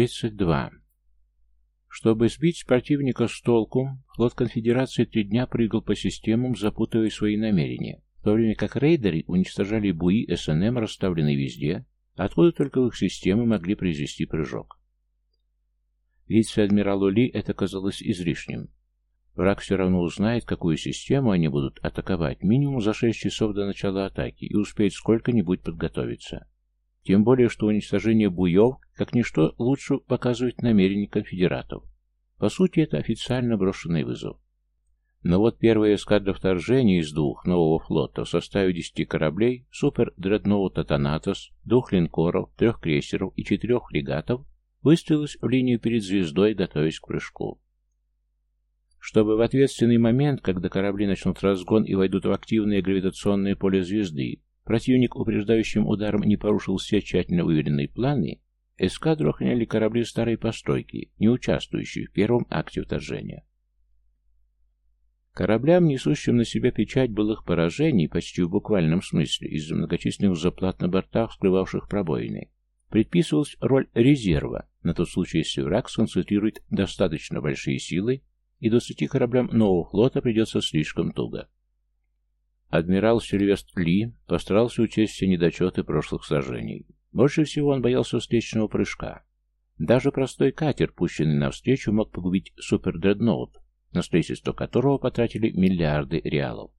32. Чтобы сбить противника с толку, флот конфедерации три дня прыгал по системам, запутывая свои намерения, в то время как рейдеры уничтожали буи СНМ, расставленные везде, откуда только в их системы могли произвести прыжок. Вице-адмиралу Ли это казалось излишним. Враг все равно узнает, какую систему они будут атаковать минимум за 6 часов до начала атаки и успеет сколько-нибудь подготовиться. Тем более, что уничтожение буев, как ничто, лучше показывает намерения конфедератов. По сути, это официально брошенный вызов. Но вот первая эскадра вторжения из двух нового флота в составе 10 кораблей, супер-дредноута «Танатос», двух линкоров, трех крейсеров и четырех фрегатов выставилась в линию перед звездой, готовясь к прыжку. Чтобы в ответственный момент, когда корабли начнут разгон и войдут в активное гравитационное поле звезды, Противник упреждающим ударом не порушил все тщательно выверенные планы, эскадру охраняли корабли старой постройки, не участвующие в первом акте вторжения. Кораблям, несущим на себя печать былых поражений, почти в буквальном смысле, из-за многочисленных заплат на бортах, скрывавших пробоины, предписывалась роль резерва на тот случай, если враг сконцентрирует достаточно большие силы, и 20 кораблям нового флота придется слишком туго. Адмирал Сильвестр Ли постарался учесть все недочеты прошлых сражений. Больше всего он боялся встречного прыжка. Даже простой катер, пущенный навстречу, мог погубить супердредноут, на строительство которого потратили миллиарды реалов.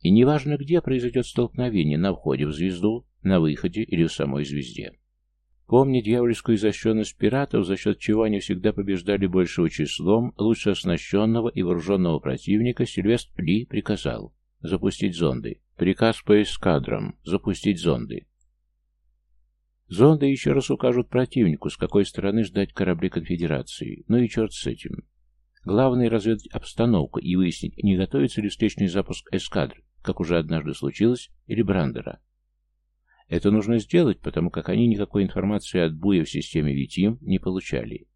И неважно, где произойдет столкновение, на входе в звезду, на выходе или в самой звезде. Помня дьявольскую изощренность пиратов, за счет чего они всегда побеждали большего числом, лучше оснащенного и вооруженного противника, Сильвестр Ли приказал Запустить зонды. Приказ по эскадрам. Запустить зонды. Зонды еще раз укажут противнику, с какой стороны ждать корабли конфедерации. Ну и черт с этим. Главное разведать обстановку и выяснить, не готовится ли встречный запуск эскадр, как уже однажды случилось, или Брандера. Это нужно сделать, потому как они никакой информации от Буя в системе Витим не получали.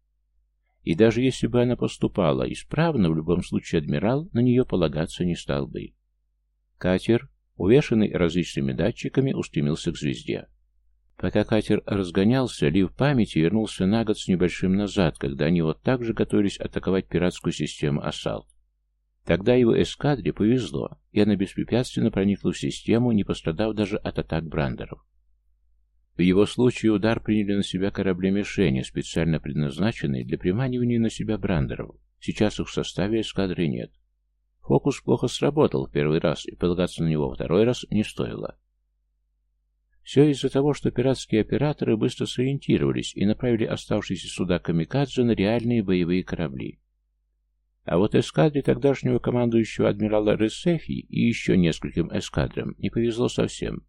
И даже если бы она поступала исправно, в любом случае адмирал на нее полагаться не стал бы. Катер, увешанный различными датчиками, устремился к звезде. Пока катер разгонялся, Ли в памяти вернулся на год с небольшим назад, когда они вот так же готовились атаковать пиратскую систему «Ассалт». Тогда его эскадре повезло, и она беспрепятственно проникла в систему, не пострадав даже от атак брандеров. В его случае удар приняли на себя корабли-мишени, специально предназначенные для приманивания на себя брандеров. Сейчас их в составе эскадры нет. Фокус плохо сработал в первый раз, и полагаться на него второй раз не стоило. Все из-за того, что пиратские операторы быстро сориентировались и направили оставшиеся суда «Камикадзе» на реальные боевые корабли. А вот эскадре тогдашнего командующего адмирала Ресефи и еще нескольким эскадрам не повезло совсем.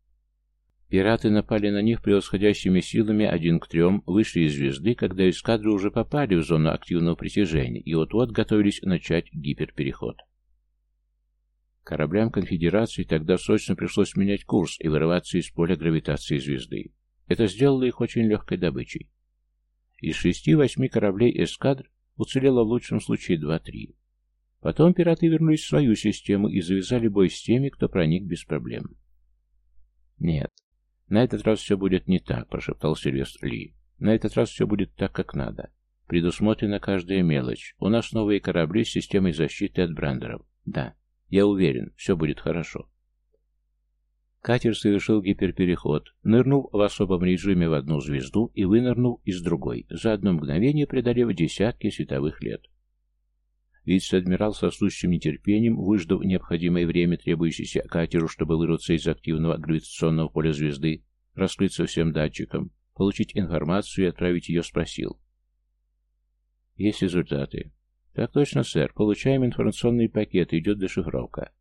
Пираты напали на них превосходящими силами один к трем, вышли из звезды, когда эскадры уже попали в зону активного притяжения и вот-вот готовились начать гиперпереход. Кораблям конфедерации тогда срочно пришлось менять курс и вырываться из поля гравитации звезды. Это сделало их очень легкой добычей. Из шести-восьми кораблей эскадр уцелело в лучшем случае два-три. Потом пираты вернулись в свою систему и завязали бой с теми, кто проник без проблем. «Нет, на этот раз все будет не так», — прошептал Сильвестр Ли. «На этот раз все будет так, как надо. Предусмотрена каждая мелочь. У нас новые корабли с системой защиты от брандеров. Да, я уверен, все будет хорошо. Катер совершил гиперпереход, нырнул в особом режиме в одну звезду и вынырнул из другой, за одно мгновение преодолев десятки световых лет. Вице-адмирал со сущим нетерпением, выждав необходимое время, требующееся катеру, чтобы вырваться из активного гравитационного поля звезды, раскрыться всем датчикам, получить информацию и отправить ее, спросил. Есть результаты. «Так точно, сэр. Получаем информационный пакет. Идет дешифровка».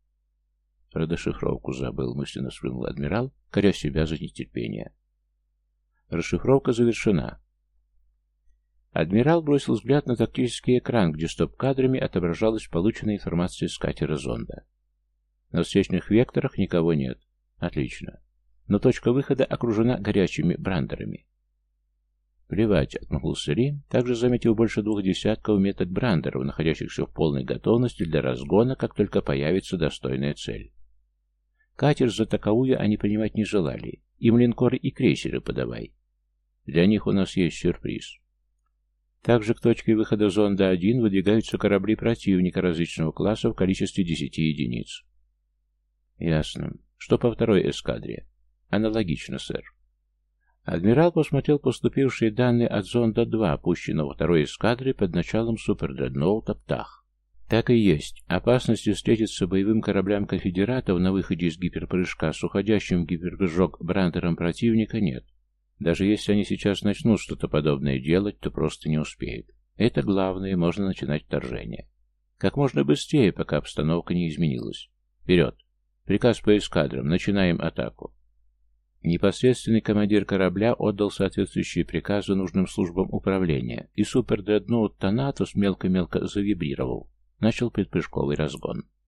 Про дешифровку забыл, мысленно сплюнул адмирал, коря себя за нетерпение. Расшифровка завершена. Адмирал бросил взгляд на тактический экран, где стоп-кадрами отображалась полученная информация с катера зонда. На встречных векторах никого нет. Отлично. Но точка выхода окружена горячими брандерами. «Плевать», — отмахнулся Ли, также заметив больше двух десятков меток брандеров, находящихся в полной готовности для разгона, как только появится достойная цель. Катер за таковую они принимать не желали. Им линкоры и крейсеры подавай. Для них у нас есть сюрприз. Также к точке выхода зонда-1 выдвигаются корабли противника различного класса в количестве 10 единиц. Ясно. Что по второй эскадре? Аналогично, сэр. Адмирал посмотрел поступившие данные от зонда-2, пущенного второй эскадры под началом супердредноута «Птах». Так и есть. Опасности встретиться боевым кораблям конфедератов на выходе из гиперпрыжка с уходящим в гиперпрыжок брандером противника нет. Даже если они сейчас начнут что-то подобное делать, то просто не успеют. Это главное, можно начинать вторжение. Как можно быстрее, пока обстановка не изменилась. Вперед! Приказ по эскадрам. Начинаем атаку. Непосредственный командир корабля отдал соответствующие приказы нужным службам управления, и супердредноут мелко-мелко завибрировал. Начал предпрыжковый разгон.